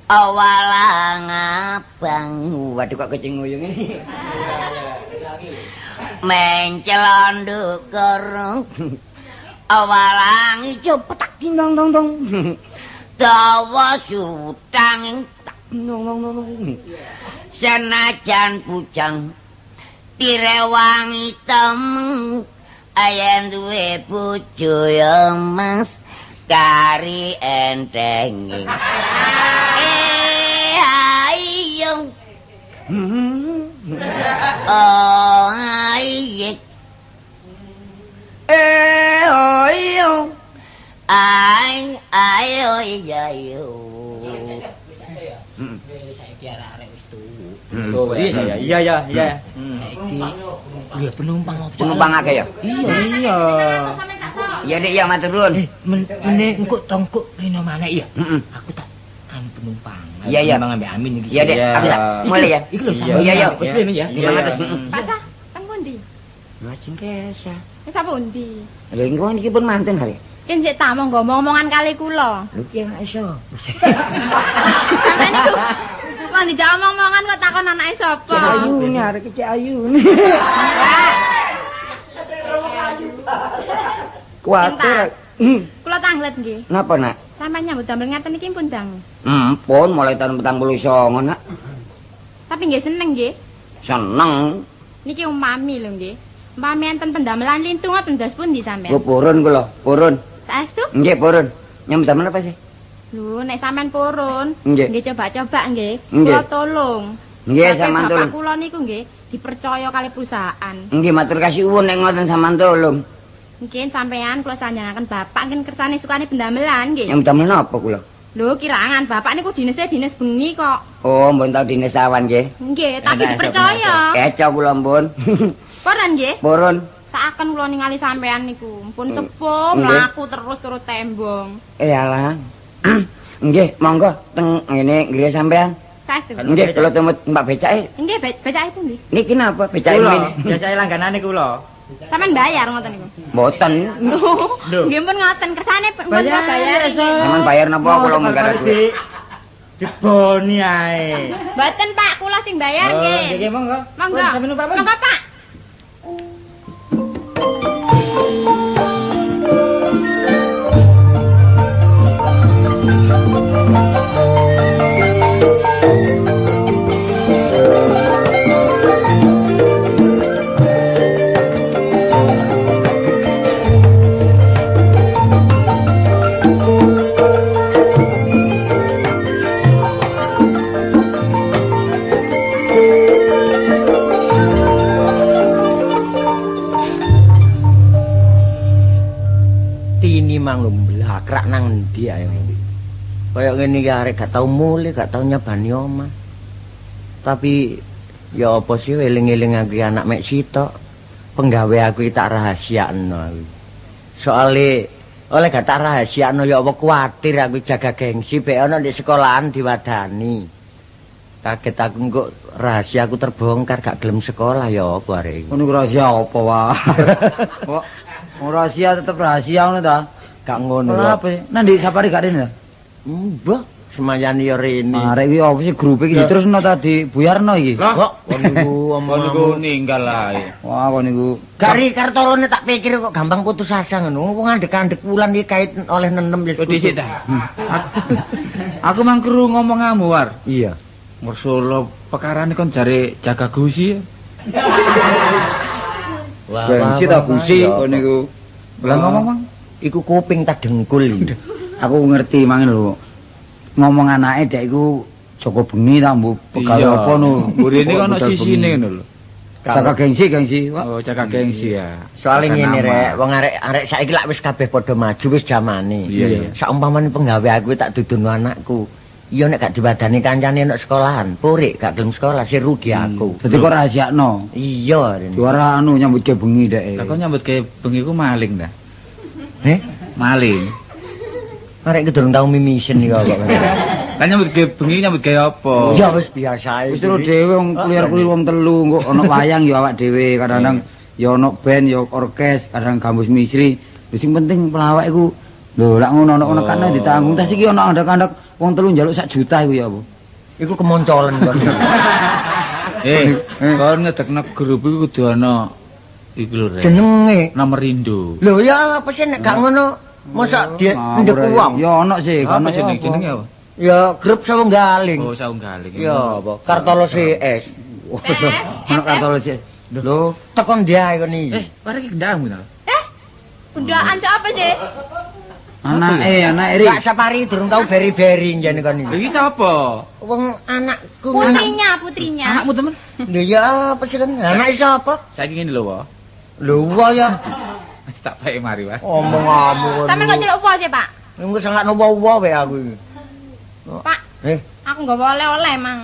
Awalang abang. Waduh kok kucing nguyung ini? Mencel ndukur awalang ijo petak dindong dong dong. Dawa sutang dong dong dong. Senajan bujang direwangi temeng ayen duwe bojo ya mas kari entenging eh ayo oh ayo eh ayo ay ayo ayo Oh, iya iya iya iya. Iya penumpang apa? penumpang akeh ya Iya iya. Iya dik ya matur nuwun Eh, men- mene engko tongkok rino mana iya? Heeh. Aku tak anu penumpang. Iya, iya. Penumpang ambek Amin iki. iya dik Iya. aku tak mulai ya Iki lho Iya. sama. Iya, iya. Wis lho, ya. Ratus. Heeh. Pasah, teng pundi? Lajeng kesa Wis apa pundi? lha engko niki pun manten hari Yen sik tak monggo omongan kali kula. lho ki anak iso [LAUGHS] Sampe niku Kok dijak omong-omongan kok takon anake sapa? ayu nyarek cek ayu [LAUGHS] kuatir hmm Kula tanglet nggih. napa nak Sampe nyambut damel ngaten iki pun dang. Hmm, pun mulai tahun petang puluh songo nak. Tapi nggih seneng nggih. Seneng. Niki umami lho nggih. Umpami enten pendamelan lintu ngoten ndas pundi Gue sampean? purun kula, purun. Saestu? Nggih purun. Nyambut damel apa sih? Lho, nek sampean purun, Nggih. coba-coba nggih. Kula tolong. Nggih, sampean bapak tolong. Kula niku nggih dipercaya kali perusahaan. Nggih matur kasih nek ngoten sampean tolong. Mungkin sampean kula sanjangaken bapak ngen kersane sukane pendamelan nggih. Nyambut damel napa kula? Lho, kirangan bapak niku dinesnya dines bengi kok. Oh, mbon tau dines awan nggih. Nggih, tapi dipercaya. Keco kula mbon. [LAUGHS] Koran nggih. purun. Saken kula ningali sampean niku, pun Hmm. sepuh mlaku terus turut tembong. Eh alah. [CLEARS THROAT] Nggih, monggo teng ngene nggih sampean. Nggih, kula temut Mbak becake. Nggih, be- becake pundi? Niki napa becake Kula, ini? biasa langganane kula. Sampean bayar ngoten niku. Mboten. Nggih pun ngoten kersane pun bayar. Sampean bayar napa kula mengkara duit? Diboni ae. Mboten Pak, kula sing bayar Oh, nggih. nggih monggo. Monggo. Sampeyan numpak, pun. Monggo Pak. Mblakrak nang endi ae. Kaya ngene iki arek gak tau mulih, gak tau nyabani omah. Tapi ya apa sih eling-eling aku anak mek sitok. Penggawe aku iki tak rahasiakno aku. Soale oleh gak tak rahasiakno ya apa kuwatir aku jaga gengsi bek ana di sekolahan diwadani. Kaget aku kok rahasia aku terbongkar gak gelem sekolah ya apa arek iki. Ngono ku rahasia apa wae? [LAUGHS] Kok rahasia tetep rahasia ngono ta? Gak ngono lho. apa? Nandi sapari gak rene? Mbah, semayani ya rene. Arek iki apa sih grup iki diterusno ta di buyarno iki? Kok kon niku ninggal ae. Wah, kon niku Gari kartolone tak pikir kok gampang putus asa ngono. Wong andek-andek wulan iki kait oleh nenem ya. Kok dhisik ta? [LAUGHS] Aku mang kru ngomong ngamu war. Iya. Ngersolo pekarane kon jare jaga gusi. [LAUGHS] Wah, gengsi ta gusi kon niku. Lah ngomong, Mang. Iku kuping tak dengkul iki. Aku ngerti mangin lho. Ngomong anake dek iku Joko bengi ta mbok pegawe apa no. Burine Kok kono sisine ngono lho. Jaga gengsi, gengsi. Wah, Oh, jaga gengsi ya. Soale ngene rek, wong arek-arek saiki lak wis kabeh padha maju wis jamane. Iya. Saumpamane penggawe aku tak dudono anakku. Iya nek gak diwadani kancane nek sekolahan, purik gak gelem sekolah sih rugi aku. Dadi kok rahasiakno. Iya, Ren. Juara anu nyambut ke bengi dek. Lah kok nyambut gawe bengi ku maling ta? Eh, Maling. arek iki durung tau mimisen iki kok. Lah nyambut gawe bengi nyambut gawe apa? Ya wis biasa Wis terus dhewe wong kuliah-kuliah wong telu engko ana [LAUGHS] wayang ya awak dhewe kadang-kadang ya ana band ya orkes kadang gambus misri. Wis sing penting pelawak iku lho lak ngono ana ana Oh. kan ditanggung tas iki ana andak-andak wong telu njaluk sak juta iku ya apa? Iku kemoncolen kon. [LAUGHS] Eh, kon ngedekno grup iku kudu ana iku lho Rek. Jenenge. Nomor Indo. Lho ya apa sih nek gak ngono mosok dia ndek uang. Ya ono sih, Apa kono jeneng jenenge apa? Ya grup sawenggaling. Oh, saunggaling. Ya apa? Kartolo CS. [LAUGHS] [LAUGHS] ono kartu sih. Lho, tekan dia kon iki. Eh, parek iki ndangmu ta? Bundaan siapa sih? Anake, anake Ri. Kak Sapari durung tau beri-beri jane kon Lha iki. iki sapa? Wong anakku. Putrinya, putrinya. Anakmu temen? Lho ya apa sih kan? Anak sapa? Saiki ngene lho, Wo. Lho wa ya. Wis [LAUGHS] tak bae mari, Wah. Omong-omong. Sampe kok celuk apa sih, Pak? Nunggu sangat nopo-nopo wae aku iki. Pak, Eh, aku nggak oleh-oleh, Mang.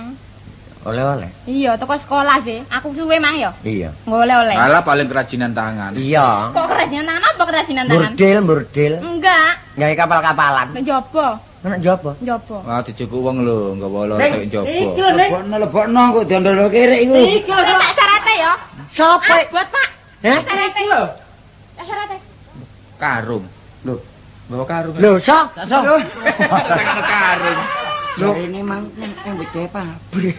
oleh-oleh. Iya, toko sekolah sih. Aku suwe, Mang, ya. Iya. Nggak oleh-oleh. Alah paling kerajinan tangan. Iya. Kok kerajinan tangan? Apa kerajinan tangan? Burdil, burdil. Enggak. Gawe kapal-kapalan. Nek jopo. Anak jopo. Jopo. Wah, dijukuk wong lho, enggak boleh tek jopo. Lebokno lebokno kok diondol kere iku. Lha tak syarate ya. Sopo? Ah, buat Pak. Heh? Syarate lho. Karung. Bawa karung. Lho, so? So. tekan karung. Lho ini mang yang beda pabrik.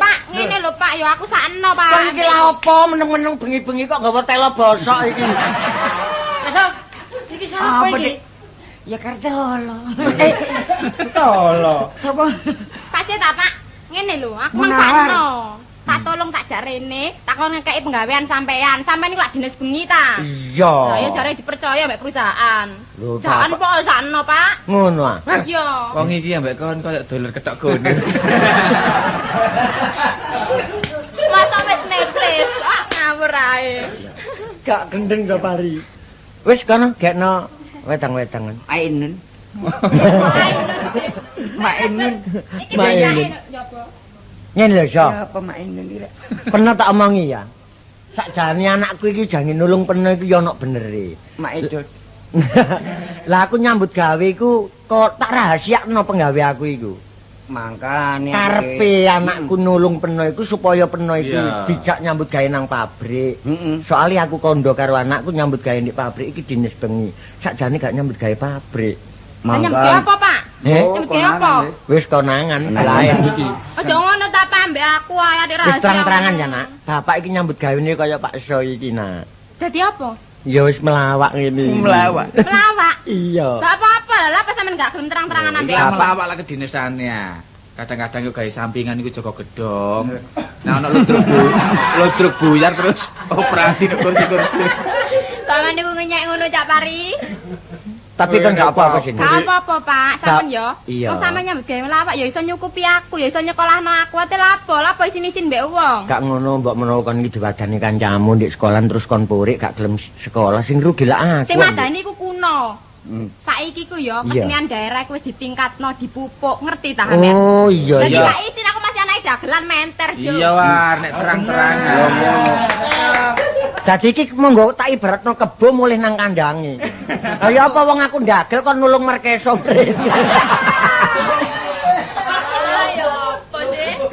Pak, ngene lho Pak, ya aku sakno, Pak. Kon iki lha apa meneng-meneng bengi-bengi kok nggawa telo bosok iki. Esok. Iki sapa iki? Ya kartolo. [LAUGHS] Tolo. Sapa? Pak Cek tak, Pak. Ngene lho, aku mang sakno. Tak tolong tak jarene, tak kon ngekeki penggawean sampean. Sampean iki lak dinas bengi ta. Iya. Saya jare dipercaya mbek perusahaan. Jangan kok sakno, Pak. Ngono ah. Iya. Wong iki ambek kon koyo dolar ketok gone. [LAUGHS] Masa wis nepres, ah ngawur ae. Gak gendeng to pari. Wis kono gekno wedang-wedangan. Ainun. Mainun. Iki Mak bejahe ini. njobo. Ngene lho. Ya apa? Rek? Pernah tak omongi ya. Sakjane anakku iki jange nulung peno iki ya ono benere. Mak Edot. [LAUGHS] Lah aku nyambut gawe iku kok tak rahasiakno penggawe aku iku. Mangkane Karepe anakku nulung peno iku supaya peno iku dijak nyambut gawe nang pabrik. Soalnya aku kondo karo anakku nyambut gawe di pabrik iki dinis bengi. Sakjane gak nyambut gawe pabrik. Nyambut gawe apa, Pak? Eh? Nyambut apa? Wis konangan. Lah iki. Aja ngono mbek aku ae ade Wis rahasia. terang-terangan ya, Nak. Bapak iki nyambut gawene kaya Pak So iki, Nak. Dadi apa? Ya wis melawak ngene. Melawak. Pelawak. [LAUGHS] Iya. Gak apa-apa lah, apa sampean gak gelem terang-terangan ambek aku. apa-apa lah kedinasannya. Kadang-kadang yo gawe sampingan iku jaga gedong. Nah ono ludruk bu, [LAUGHS] ludruk buyar terus operasi ke kursi-kursi. Sampeyan niku ngenyek ngono Cak Pari. Tapi kan gak apa-apa sih. Gak apa-apa, Pak. Sampeyan yo. Iya. Wong sampeyan nyambut gawe melawak ya iso nyukupi aku, ya iso nyekolahno aku. Ate lapo? Lapo isin-isin mbek wong. Gak ngono mbok menawa kon iki diwadani kancamu ndek sekolah terus kon purik gak gelem sekolah sing rugi lah aku. Sing madani iku kuno. Hmm. Saiki ku yo kesenian daerah wis ditingkatno, dipupuk, ngerti ta sampean? Oh iya iya. tak isin aku masih dagelan menter yo. Iya war, nek terang-terangan. Dadi iki monggo tak ibaratno kebo mulih nang kandange. Kaya apa wong aku ndagel kon nulung merkeso mrene.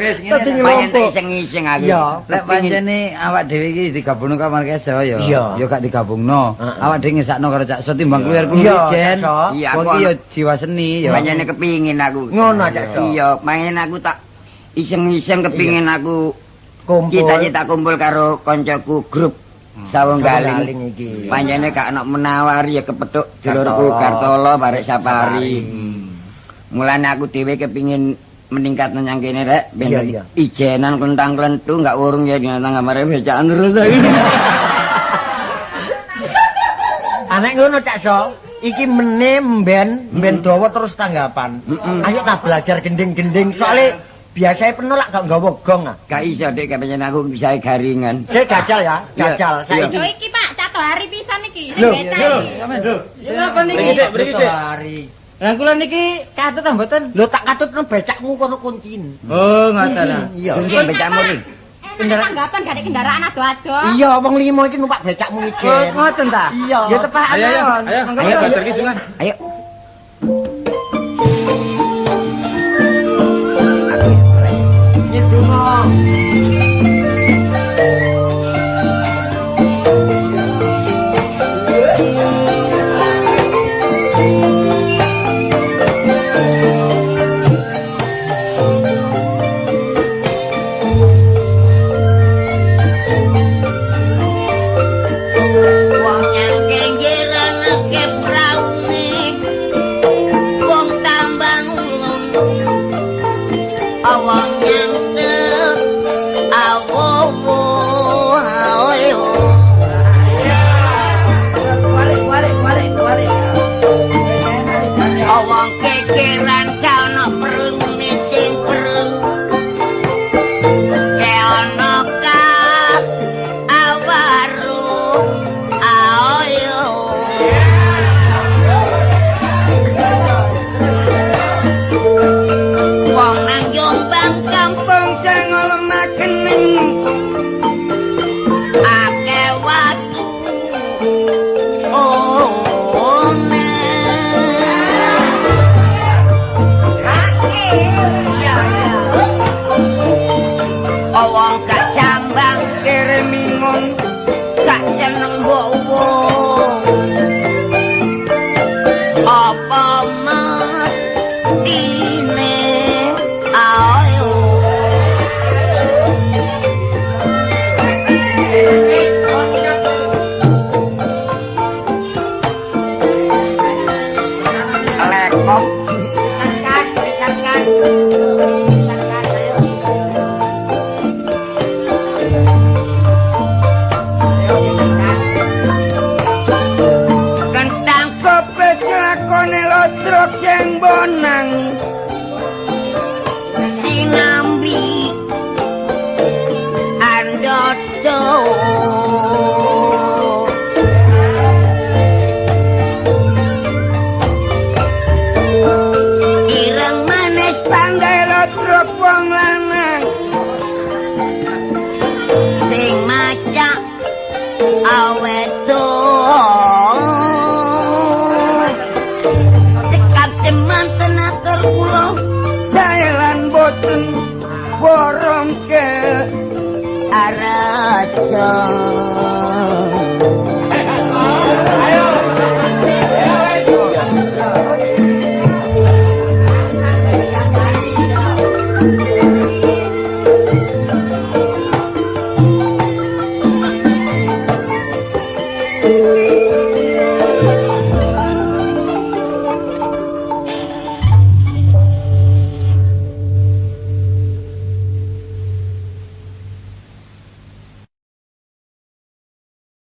Wis ngene. tak iseng-iseng aku. Lek pancene awak dhewe iki digabungno kamar keso ya. Ya gak digabungno. Awak dhewe ngesakno karo Cak So timbang kuwi Iya, jen. Iya, aku ya ana- jiwa seni ya. Pancene kepingin aku. Ngono, Cak So. Iya, payen aku tak iseng-iseng kepingin aku Kumpul. cita-cita kumpul karo koncoku grup Sawunggaling. Sawunggaling iki. Pancene gak ono menawari ya kepethuk dulurku Kartolo barek Sapari. Hmm. Mulane aku dhewe kepingin meningkat nang kene rek ben Iya, iya. ijenan kuntang klentu gak urung ya nang kamare becaan terus aku. Anek [LAUGHS] ngono Cak So. Iki meneh mben mben dawa terus tanggapan. Ayo tak belajar gending-gending soalnya biasanya penuh lak gak nggawa gong ah. Gak iso dek pancen aku bisa garingan. Saya gajal ya, gajal. Saya iya. Yo iki Pak, cato hari pisan iki. Sing Loh, beta loh, iki. Ya apa niki? Beri beri hari. Lah kula niki katut ta mboten? Lo tak katut nang becakmu kono kuncin. Oh, ngoten ah. Iya. Kuncin becakmu ri. Kendaraan tanggapan gak ada kendaraan ado-ado. Iya, wong limo iki numpak becakmu iki. Oh, ngoten ta? Iya. Ya tepakan. Ayo, ayo, mawon. ayo, Monggo, ayo, ayo. bater gitu kan. Ayo. Nyedungo. 안. Gak jambang kere mingung gak seneng mbok